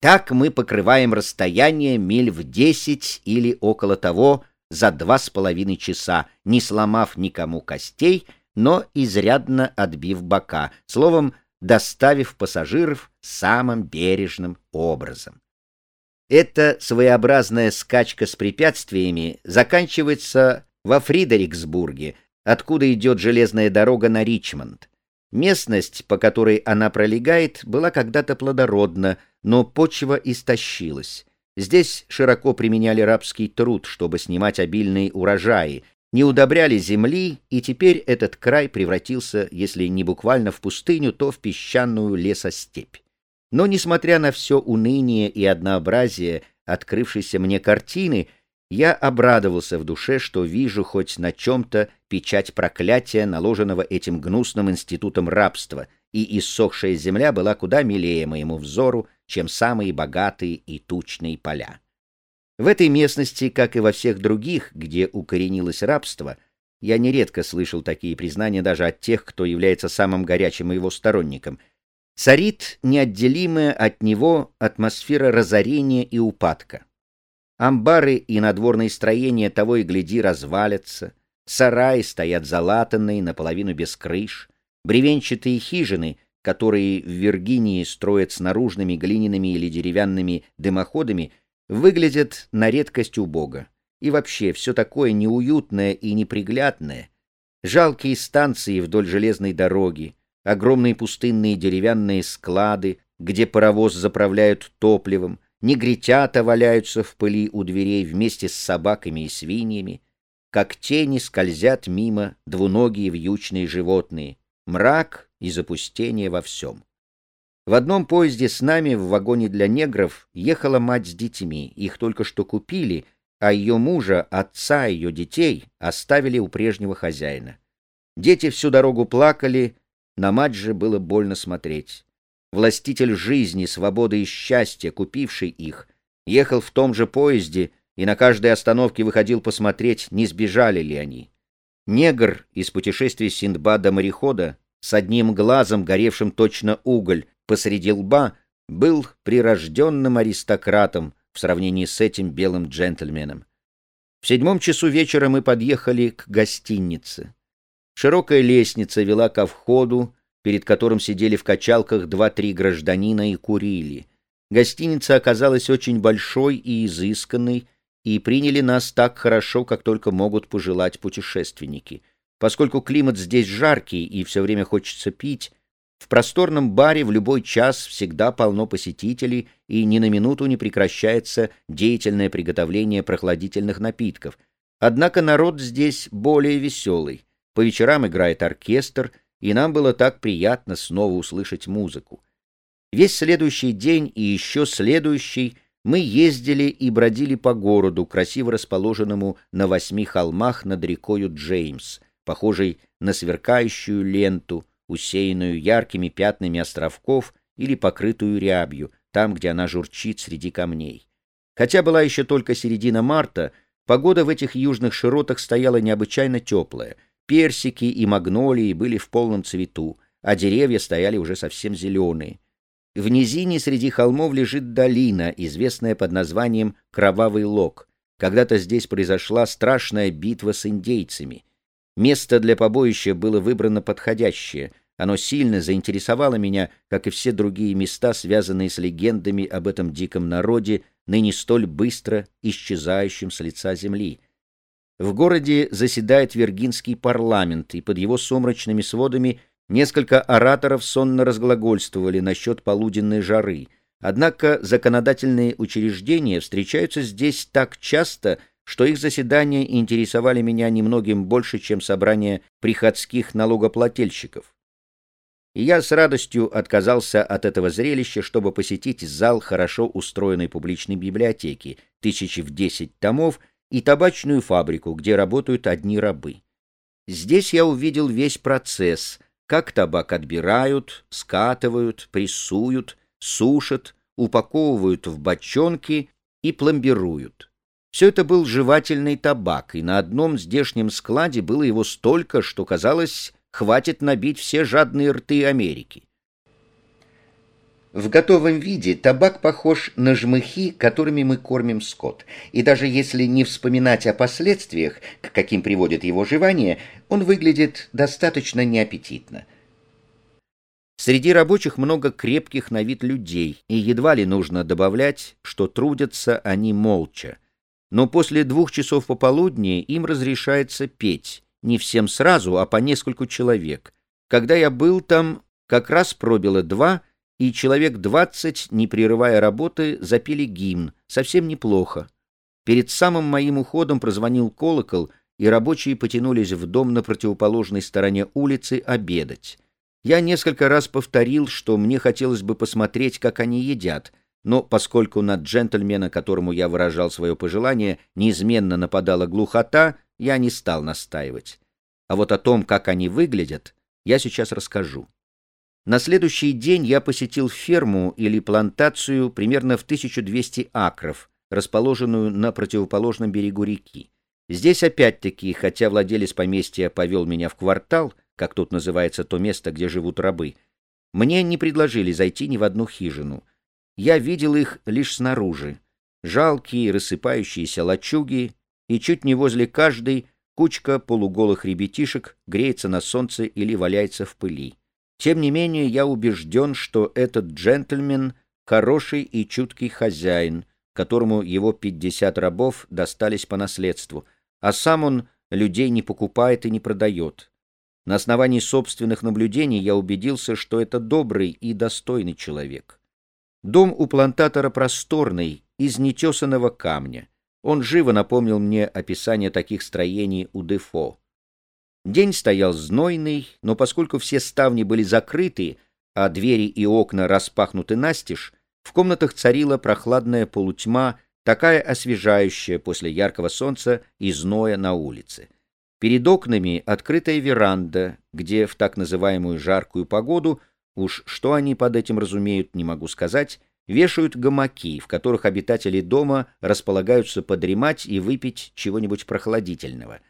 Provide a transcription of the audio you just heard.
Так мы покрываем расстояние миль в десять или около того за два с половиной часа, не сломав никому костей, но изрядно отбив бока, словом, доставив пассажиров самым бережным образом. Эта своеобразная скачка с препятствиями заканчивается во Фридериксбурге, откуда идет железная дорога на Ричмонд. Местность, по которой она пролегает, была когда-то плодородна, но почва истощилась. Здесь широко применяли рабский труд, чтобы снимать обильные урожаи, не удобряли земли, и теперь этот край превратился, если не буквально в пустыню, то в песчаную лесостепь. Но, несмотря на все уныние и однообразие открывшейся мне картины, я обрадовался в душе, что вижу хоть на чем-то печать проклятия, наложенного этим гнусным институтом рабства, и иссохшая земля была куда милее моему взору, чем самые богатые и тучные поля. В этой местности, как и во всех других, где укоренилось рабство, я нередко слышал такие признания даже от тех, кто является самым горячим его сторонником, царит неотделимая от него атмосфера разорения и упадка. Амбары и надворные строения того и гляди развалятся, сараи стоят залатанные, наполовину без крыш, бревенчатые хижины, которые в Виргинии строят с наружными глиняными или деревянными дымоходами, выглядят на редкость убого. И вообще все такое неуютное и неприглядное. Жалкие станции вдоль железной дороги, огромные пустынные деревянные склады, где паровоз заправляют топливом, негритята валяются в пыли у дверей вместе с собаками и свиньями, как тени скользят мимо двуногие вьючные животные, мрак и запустение во всем. В одном поезде с нами в вагоне для негров ехала мать с детьми, их только что купили, а ее мужа, отца ее детей оставили у прежнего хозяина. Дети всю дорогу плакали, на мать же было больно смотреть. Властитель жизни, свободы и счастья, купивший их, ехал в том же поезде и на каждой остановке выходил посмотреть, не сбежали ли они. Негр из путешествия Синдбада-морехода с одним глазом, горевшим точно уголь, посреди лба, был прирожденным аристократом в сравнении с этим белым джентльменом. В седьмом часу вечера мы подъехали к гостинице. Широкая лестница вела ко входу, перед которым сидели в качалках два-три гражданина и курили. Гостиница оказалась очень большой и изысканной, и приняли нас так хорошо, как только могут пожелать путешественники. Поскольку климат здесь жаркий и все время хочется пить, в просторном баре в любой час всегда полно посетителей, и ни на минуту не прекращается деятельное приготовление прохладительных напитков. Однако народ здесь более веселый. По вечерам играет оркестр — и нам было так приятно снова услышать музыку. Весь следующий день и еще следующий мы ездили и бродили по городу, красиво расположенному на восьми холмах над рекою Джеймс, похожей на сверкающую ленту, усеянную яркими пятнами островков или покрытую рябью, там, где она журчит среди камней. Хотя была еще только середина марта, погода в этих южных широтах стояла необычайно теплая — Персики и магнолии были в полном цвету, а деревья стояли уже совсем зеленые. В низине среди холмов лежит долина, известная под названием Кровавый Лог. Когда-то здесь произошла страшная битва с индейцами. Место для побоища было выбрано подходящее. Оно сильно заинтересовало меня, как и все другие места, связанные с легендами об этом диком народе, ныне столь быстро исчезающем с лица земли. В городе заседает Виргинский парламент, и под его сумрачными сводами несколько ораторов сонно разглагольствовали насчет полуденной жары. Однако законодательные учреждения встречаются здесь так часто, что их заседания интересовали меня немногим больше, чем собрание приходских налогоплательщиков. И я с радостью отказался от этого зрелища, чтобы посетить зал хорошо устроенной публичной библиотеки, тысячи в десять томов, и табачную фабрику, где работают одни рабы. Здесь я увидел весь процесс, как табак отбирают, скатывают, прессуют, сушат, упаковывают в бочонки и пломбируют. Все это был жевательный табак, и на одном здешнем складе было его столько, что, казалось, хватит набить все жадные рты Америки. В готовом виде табак похож на жмыхи, которыми мы кормим скот. И даже если не вспоминать о последствиях, к каким приводит его жевание, он выглядит достаточно неаппетитно. Среди рабочих много крепких на вид людей, и едва ли нужно добавлять, что трудятся они молча. Но после двух часов пополудни им разрешается петь, не всем сразу, а по нескольку человек. Когда я был там, как раз пробило два — и человек двадцать, не прерывая работы, запели гимн, совсем неплохо. Перед самым моим уходом прозвонил колокол, и рабочие потянулись в дом на противоположной стороне улицы обедать. Я несколько раз повторил, что мне хотелось бы посмотреть, как они едят, но поскольку на джентльмена, которому я выражал свое пожелание, неизменно нападала глухота, я не стал настаивать. А вот о том, как они выглядят, я сейчас расскажу. На следующий день я посетил ферму или плантацию примерно в 1200 акров, расположенную на противоположном берегу реки. Здесь опять-таки, хотя владелец поместья повел меня в квартал, как тут называется то место, где живут рабы, мне не предложили зайти ни в одну хижину. Я видел их лишь снаружи. Жалкие, рассыпающиеся лачуги, и чуть не возле каждой кучка полуголых ребятишек греется на солнце или валяется в пыли. Тем не менее, я убежден, что этот джентльмен — хороший и чуткий хозяин, которому его пятьдесят рабов достались по наследству, а сам он людей не покупает и не продает. На основании собственных наблюдений я убедился, что это добрый и достойный человек. Дом у плантатора просторный, из нетесанного камня. Он живо напомнил мне описание таких строений у Дефо. День стоял знойный, но поскольку все ставни были закрыты, а двери и окна распахнуты настежь, в комнатах царила прохладная полутьма, такая освежающая после яркого солнца и зноя на улице. Перед окнами открытая веранда, где в так называемую жаркую погоду, уж что они под этим разумеют, не могу сказать, вешают гамаки, в которых обитатели дома располагаются подремать и выпить чего-нибудь прохладительного —